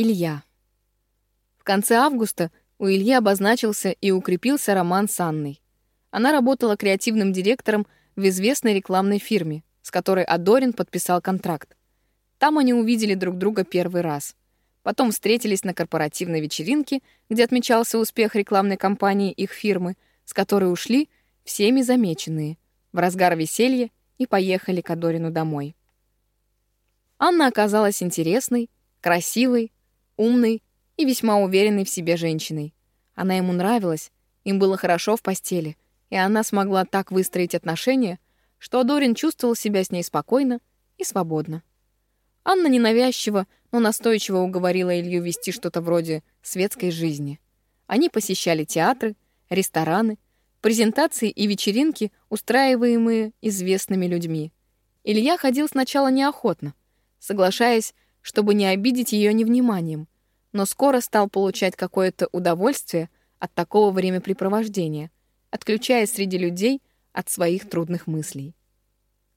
Илья. В конце августа у Ильи обозначился и укрепился роман с Анной. Она работала креативным директором в известной рекламной фирме, с которой Адорин подписал контракт. Там они увидели друг друга первый раз. Потом встретились на корпоративной вечеринке, где отмечался успех рекламной кампании их фирмы, с которой ушли всеми замеченные, в разгар веселья и поехали к Адорину домой. Анна оказалась интересной, красивой, умной и весьма уверенной в себе женщиной. Она ему нравилась, им было хорошо в постели, и она смогла так выстроить отношения, что Дорин чувствовал себя с ней спокойно и свободно. Анна ненавязчиво, но настойчиво уговорила Илью вести что-то вроде светской жизни. Они посещали театры, рестораны, презентации и вечеринки, устраиваемые известными людьми. Илья ходил сначала неохотно, соглашаясь, чтобы не обидеть ее невниманием, но скоро стал получать какое-то удовольствие от такого времяпрепровождения, отключаясь среди людей от своих трудных мыслей.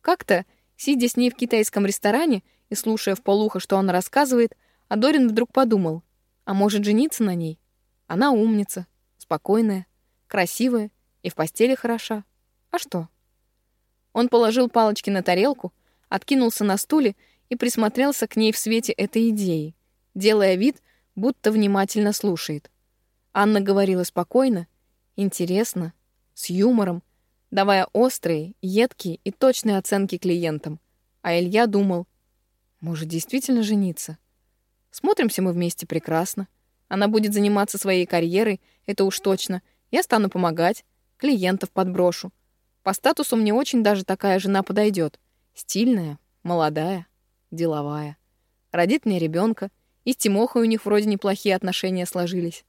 Как-то, сидя с ней в китайском ресторане и слушая в полухо, что она рассказывает, Адорин вдруг подумал, а может жениться на ней? Она умница, спокойная, красивая и в постели хороша. А что? Он положил палочки на тарелку, откинулся на стуле и присмотрелся к ней в свете этой идеи, делая вид, будто внимательно слушает. Анна говорила спокойно, интересно, с юмором, давая острые, едкие и точные оценки клиентам. А Илья думал, может, действительно жениться? Смотримся мы вместе прекрасно. Она будет заниматься своей карьерой, это уж точно. Я стану помогать, клиентов подброшу. По статусу мне очень даже такая жена подойдет. Стильная, молодая, деловая. Родит мне ребенка, и с Тимохой у них вроде неплохие отношения сложились.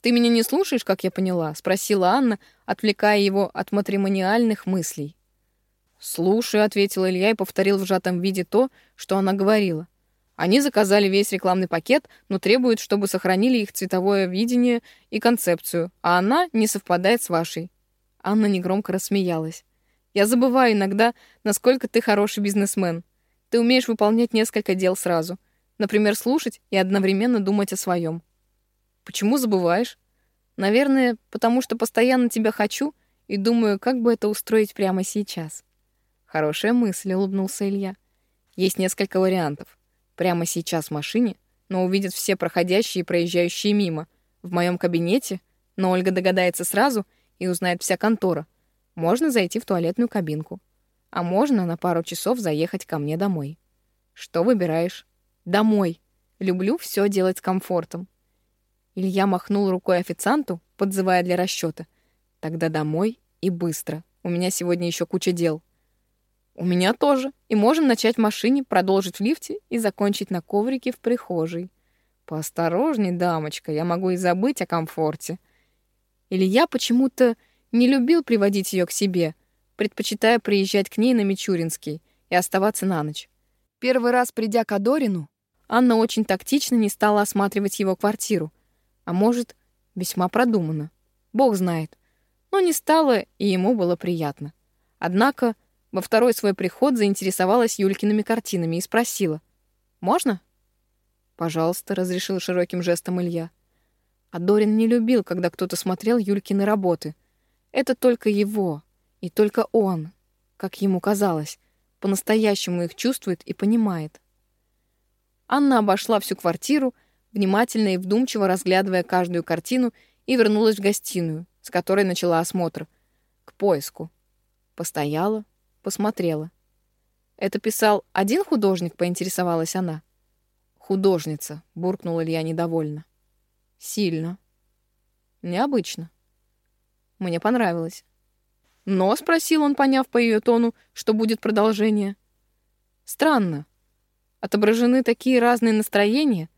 «Ты меня не слушаешь, как я поняла?» — спросила Анна, отвлекая его от матримониальных мыслей. «Слушаю», — ответил Илья и повторил в сжатом виде то, что она говорила. Они заказали весь рекламный пакет, но требуют, чтобы сохранили их цветовое видение и концепцию, а она не совпадает с вашей. Анна негромко рассмеялась. «Я забываю иногда, насколько ты хороший бизнесмен. Ты умеешь выполнять несколько дел сразу. Например, слушать и одновременно думать о своем. Почему забываешь? Наверное, потому что постоянно тебя хочу и думаю, как бы это устроить прямо сейчас. Хорошая мысль, улыбнулся Илья. Есть несколько вариантов. Прямо сейчас в машине, но увидят все проходящие и проезжающие мимо. В моем кабинете, но Ольга догадается сразу и узнает вся контора. Можно зайти в туалетную кабинку. А можно на пару часов заехать ко мне домой. Что выбираешь? Домой. Люблю все делать с комфортом. Илья махнул рукой официанту, подзывая для расчета. Тогда домой и быстро. У меня сегодня еще куча дел. У меня тоже. И можем начать в машине, продолжить в лифте и закончить на коврике в прихожей. Поосторожней, дамочка, я могу и забыть о комфорте. Илья почему-то не любил приводить ее к себе, предпочитая приезжать к ней на Мичуринский и оставаться на ночь. Первый раз придя к Адорину, Анна очень тактично не стала осматривать его квартиру, а может, весьма продуманно. Бог знает. Но не стало, и ему было приятно. Однако во второй свой приход заинтересовалась Юлькиными картинами и спросила. «Можно?» «Пожалуйста», — разрешил широким жестом Илья. А Дорин не любил, когда кто-то смотрел Юлькины работы. Это только его, и только он, как ему казалось, по-настоящему их чувствует и понимает. Анна обошла всю квартиру, внимательно и вдумчиво разглядывая каждую картину, и вернулась в гостиную, с которой начала осмотр. К поиску. Постояла, посмотрела. «Это писал один художник?» — поинтересовалась она. «Художница», — буркнул Илья недовольно. «Сильно. Необычно. Мне понравилось». «Но?» — спросил он, поняв по ее тону, что будет продолжение. «Странно. Отображены такие разные настроения,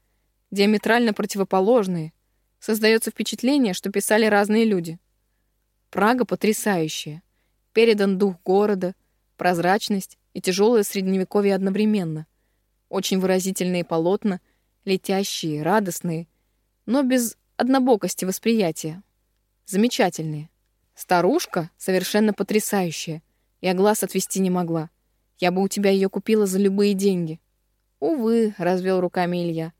диаметрально противоположные. Создается впечатление, что писали разные люди. Прага потрясающая. Передан дух города, прозрачность и тяжелое средневековье одновременно. Очень выразительные полотна, летящие, радостные, но без однобокости восприятия. Замечательные. Старушка совершенно потрясающая. Я глаз отвести не могла. Я бы у тебя ее купила за любые деньги. Увы, развел руками Илья.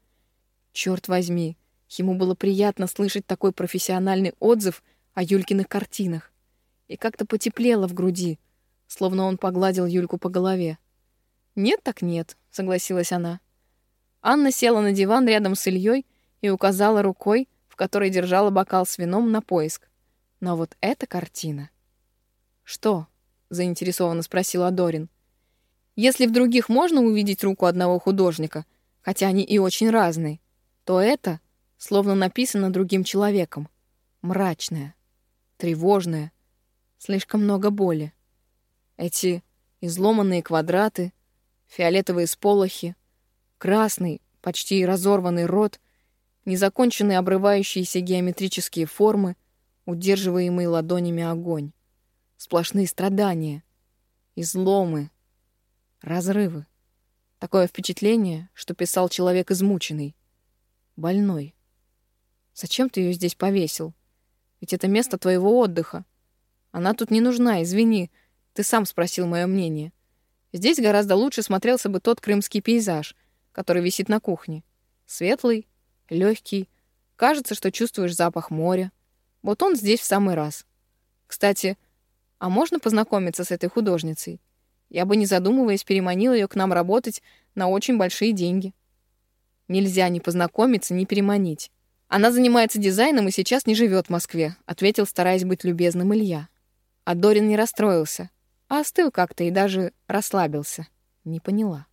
Черт возьми, ему было приятно слышать такой профессиональный отзыв о Юлькиных картинах. И как-то потеплело в груди, словно он погладил Юльку по голове. «Нет так нет», — согласилась она. Анна села на диван рядом с Ильей и указала рукой, в которой держала бокал с вином, на поиск. Но вот эта картина... «Что?» — заинтересованно спросил Адорин. «Если в других можно увидеть руку одного художника, хотя они и очень разные, то это словно написано другим человеком. Мрачное, тревожное, слишком много боли. Эти изломанные квадраты, фиолетовые сполохи, красный, почти разорванный рот, незаконченные обрывающиеся геометрические формы, удерживаемые ладонями огонь, сплошные страдания, изломы, разрывы. Такое впечатление, что писал человек измученный, больной. Зачем ты ее здесь повесил? Ведь это место твоего отдыха. Она тут не нужна, извини. Ты сам спросил мое мнение. Здесь гораздо лучше смотрелся бы тот крымский пейзаж, который висит на кухне. Светлый, легкий. Кажется, что чувствуешь запах моря. Вот он здесь в самый раз. Кстати, а можно познакомиться с этой художницей? Я бы, не задумываясь, переманил ее к нам работать на очень большие деньги. Нельзя ни познакомиться, ни переманить. Она занимается дизайном и сейчас не живет в Москве, ответил, стараясь быть любезным Илья. А Дорин не расстроился а остыл как-то и даже расслабился. Не поняла.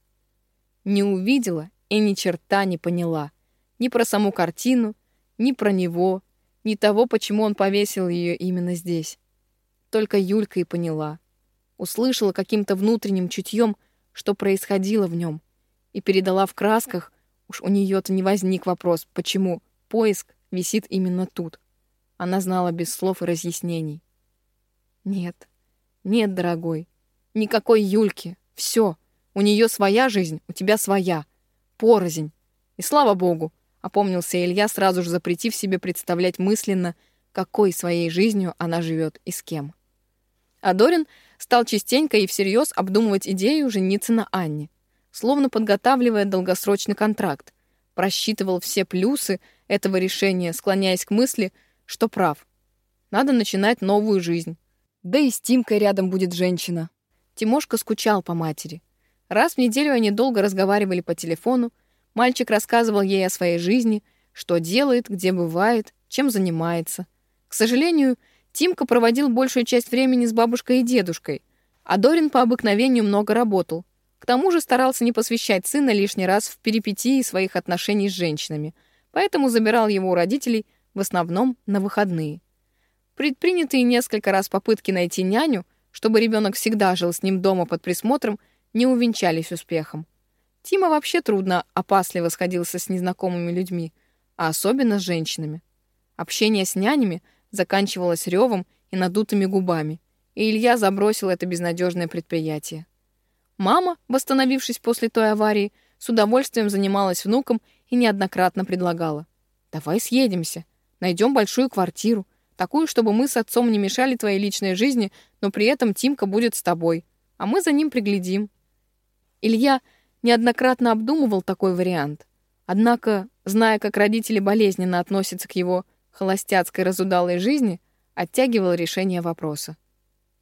Не увидела и ни черта не поняла. Ни про саму картину, ни про него, ни того, почему он повесил ее именно здесь. Только Юлька и поняла. Услышала каким-то внутренним чутьем, что происходило в нем, и передала в красках, уж у нее-то не возник вопрос, почему поиск висит именно тут. Она знала без слов и разъяснений. Нет, нет, дорогой, никакой Юльки. Все. У нее своя жизнь, у тебя своя. Порознь. И слава богу, опомнился Илья, сразу же запретив себе представлять мысленно, какой своей жизнью она живет и с кем. А Дорин стал частенько и всерьез обдумывать идею жениться на Анне, словно подготавливая долгосрочный контракт, просчитывал все плюсы этого решения, склоняясь к мысли, что прав. Надо начинать новую жизнь, да и с Тимкой рядом будет женщина. Тимошка скучал по матери. Раз в неделю они долго разговаривали по телефону. Мальчик рассказывал ей о своей жизни, что делает, где бывает, чем занимается. К сожалению, Тимка проводил большую часть времени с бабушкой и дедушкой, а Дорин по обыкновению много работал. К тому же старался не посвящать сына лишний раз в перипетии своих отношений с женщинами, поэтому забирал его у родителей в основном на выходные. Предпринятые несколько раз попытки найти няню, чтобы ребенок всегда жил с ним дома под присмотром, не увенчались успехом. Тима вообще трудно, опасливо сходился с незнакомыми людьми, а особенно с женщинами. Общение с нянями заканчивалось ревом и надутыми губами, и Илья забросил это безнадежное предприятие. Мама, восстановившись после той аварии, с удовольствием занималась внуком и неоднократно предлагала. «Давай съедемся, найдем большую квартиру, Такую, чтобы мы с отцом не мешали твоей личной жизни, но при этом Тимка будет с тобой, а мы за ним приглядим. Илья неоднократно обдумывал такой вариант. Однако, зная, как родители болезненно относятся к его холостяцкой разудалой жизни, оттягивал решение вопроса.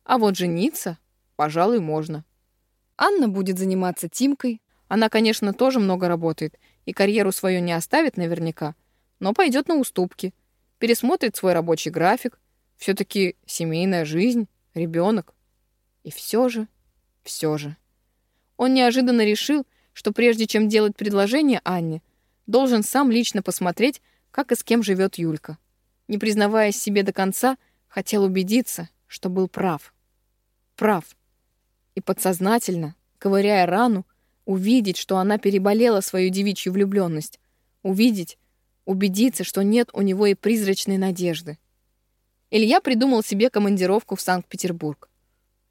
А вот жениться, пожалуй, можно. Анна будет заниматься Тимкой. Она, конечно, тоже много работает и карьеру свою не оставит наверняка, но пойдет на уступки — пересмотрит свой рабочий график. Все-таки семейная жизнь, ребенок. И все же, все же. Он неожиданно решил, что прежде чем делать предложение Анне, должен сам лично посмотреть, как и с кем живет Юлька. Не признаваясь себе до конца, хотел убедиться, что был прав. Прав. И подсознательно, ковыряя рану, увидеть, что она переболела свою девичью влюбленность, увидеть, убедиться, что нет у него и призрачной надежды. Илья придумал себе командировку в Санкт-Петербург.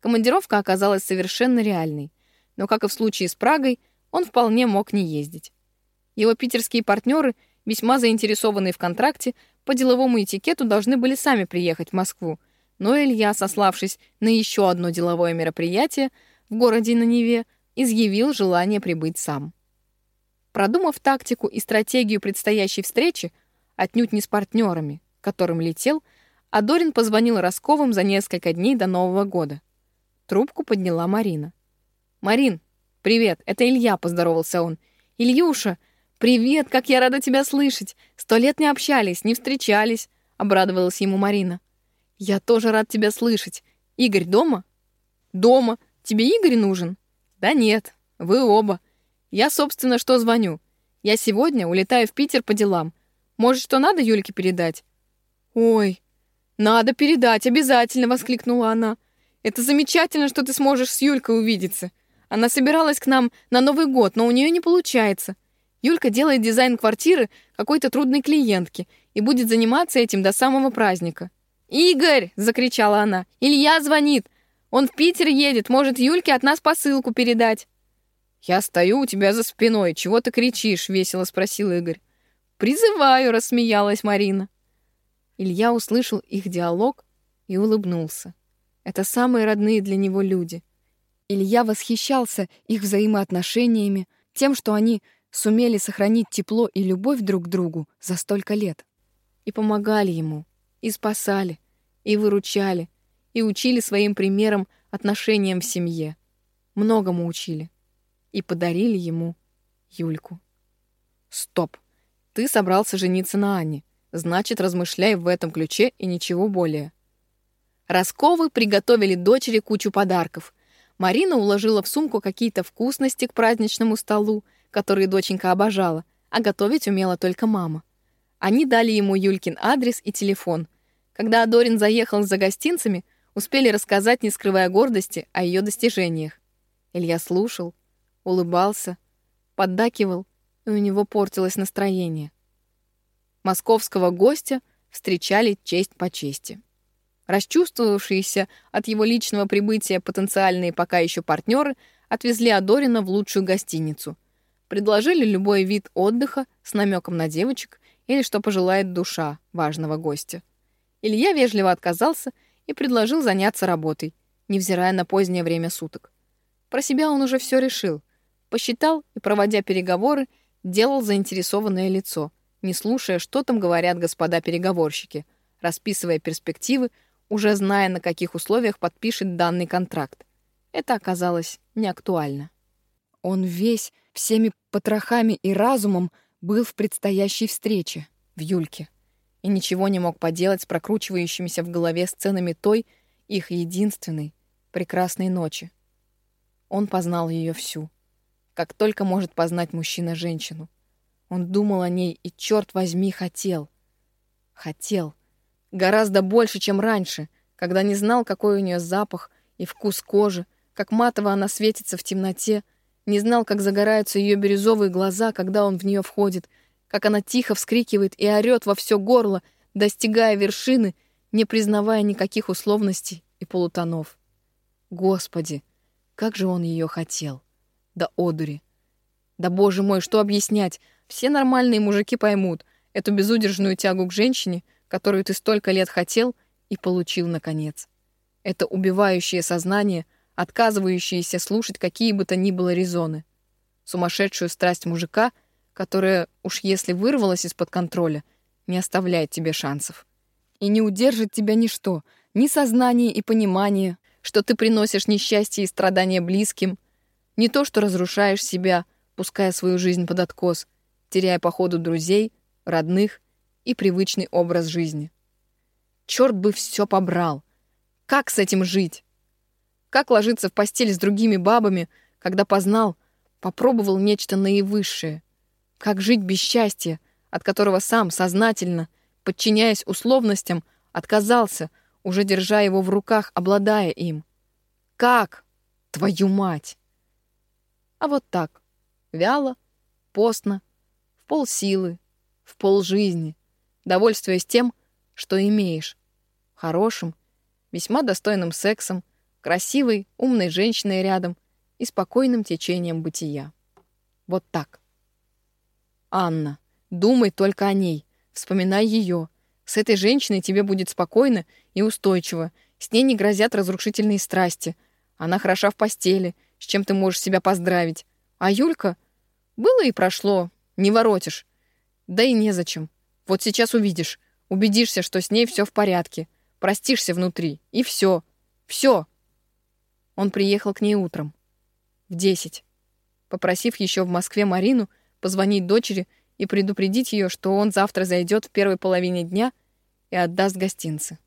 Командировка оказалась совершенно реальной, но, как и в случае с Прагой, он вполне мог не ездить. Его питерские партнеры, весьма заинтересованные в контракте, по деловому этикету должны были сами приехать в Москву, но Илья, сославшись на еще одно деловое мероприятие в городе на Неве, изъявил желание прибыть сам. Продумав тактику и стратегию предстоящей встречи, отнюдь не с партнерами, которым летел, Адорин позвонил Росковым за несколько дней до Нового года. Трубку подняла Марина. «Марин, привет, это Илья», — поздоровался он. «Ильюша, привет, как я рада тебя слышать. Сто лет не общались, не встречались», — обрадовалась ему Марина. «Я тоже рад тебя слышать. Игорь дома?» «Дома. Тебе Игорь нужен?» «Да нет, вы оба. Я, собственно, что звоню. Я сегодня улетаю в Питер по делам. Может, что надо Юльке передать?» «Ой, надо передать, обязательно!» — воскликнула она. «Это замечательно, что ты сможешь с Юлькой увидеться. Она собиралась к нам на Новый год, но у нее не получается. Юлька делает дизайн квартиры какой-то трудной клиентки и будет заниматься этим до самого праздника». «Игорь!» — закричала она. «Илья звонит! Он в Питер едет, может, Юльке от нас посылку передать». «Я стою у тебя за спиной. Чего ты кричишь?» — весело спросил Игорь. «Призываю», — рассмеялась Марина. Илья услышал их диалог и улыбнулся. Это самые родные для него люди. Илья восхищался их взаимоотношениями, тем, что они сумели сохранить тепло и любовь друг к другу за столько лет. И помогали ему, и спасали, и выручали, и учили своим примером отношениям в семье. Многому учили и подарили ему Юльку. Стоп. Ты собрался жениться на Анне. Значит, размышляй в этом ключе и ничего более. Росковы приготовили дочери кучу подарков. Марина уложила в сумку какие-то вкусности к праздничному столу, которые доченька обожала, а готовить умела только мама. Они дали ему Юлькин адрес и телефон. Когда Адорин заехал за гостинцами, успели рассказать, не скрывая гордости, о ее достижениях. Илья слушал, улыбался, поддакивал, и у него портилось настроение. Московского гостя встречали честь по чести. Расчувствовавшиеся от его личного прибытия потенциальные пока еще партнеры отвезли Адорина в лучшую гостиницу. Предложили любой вид отдыха с намеком на девочек или что пожелает душа важного гостя. Илья вежливо отказался и предложил заняться работой, невзирая на позднее время суток. Про себя он уже все решил — Посчитал и, проводя переговоры, делал заинтересованное лицо, не слушая, что там говорят господа переговорщики, расписывая перспективы, уже зная, на каких условиях подпишет данный контракт. Это оказалось неактуально. Он весь, всеми потрохами и разумом был в предстоящей встрече, в Юльке, и ничего не мог поделать с прокручивающимися в голове сценами той, их единственной, прекрасной ночи. Он познал ее всю как только может познать мужчина женщину. Он думал о ней и, черт возьми, хотел. Хотел. Гораздо больше, чем раньше, когда не знал, какой у нее запах и вкус кожи, как матово она светится в темноте, не знал, как загораются ее бирюзовые глаза, когда он в нее входит, как она тихо вскрикивает и орет во все горло, достигая вершины, не признавая никаких условностей и полутонов. Господи, как же он ее хотел! Да одури. Да боже мой, что объяснять? Все нормальные мужики поймут эту безудержную тягу к женщине, которую ты столько лет хотел и получил наконец. Это убивающее сознание, отказывающееся слушать какие бы то ни было резоны. Сумасшедшую страсть мужика, которая, уж если вырвалась из-под контроля, не оставляет тебе шансов. И не удержит тебя ничто, ни сознание и понимание, что ты приносишь несчастье и страдания близким, не то, что разрушаешь себя, пуская свою жизнь под откос, теряя по ходу друзей, родных и привычный образ жизни. Черт бы все побрал! Как с этим жить? Как ложиться в постель с другими бабами, когда познал, попробовал нечто наивысшее? Как жить без счастья, от которого сам сознательно, подчиняясь условностям, отказался, уже держа его в руках, обладая им? Как? Твою мать! А вот так, вяло, постно, в полсилы, в полжизни, довольствуясь тем, что имеешь. Хорошим, весьма достойным сексом, красивой, умной женщиной рядом и спокойным течением бытия. Вот так. Анна, думай только о ней, вспоминай ее. С этой женщиной тебе будет спокойно и устойчиво, с ней не грозят разрушительные страсти. Она хороша в постели, с чем ты можешь себя поздравить. А Юлька? Было и прошло, не воротишь. Да и незачем. Вот сейчас увидишь, убедишься, что с ней все в порядке, простишься внутри, и все, все. Он приехал к ней утром, в десять, попросив еще в Москве Марину позвонить дочери и предупредить ее, что он завтра зайдет в первой половине дня и отдаст гостинцы.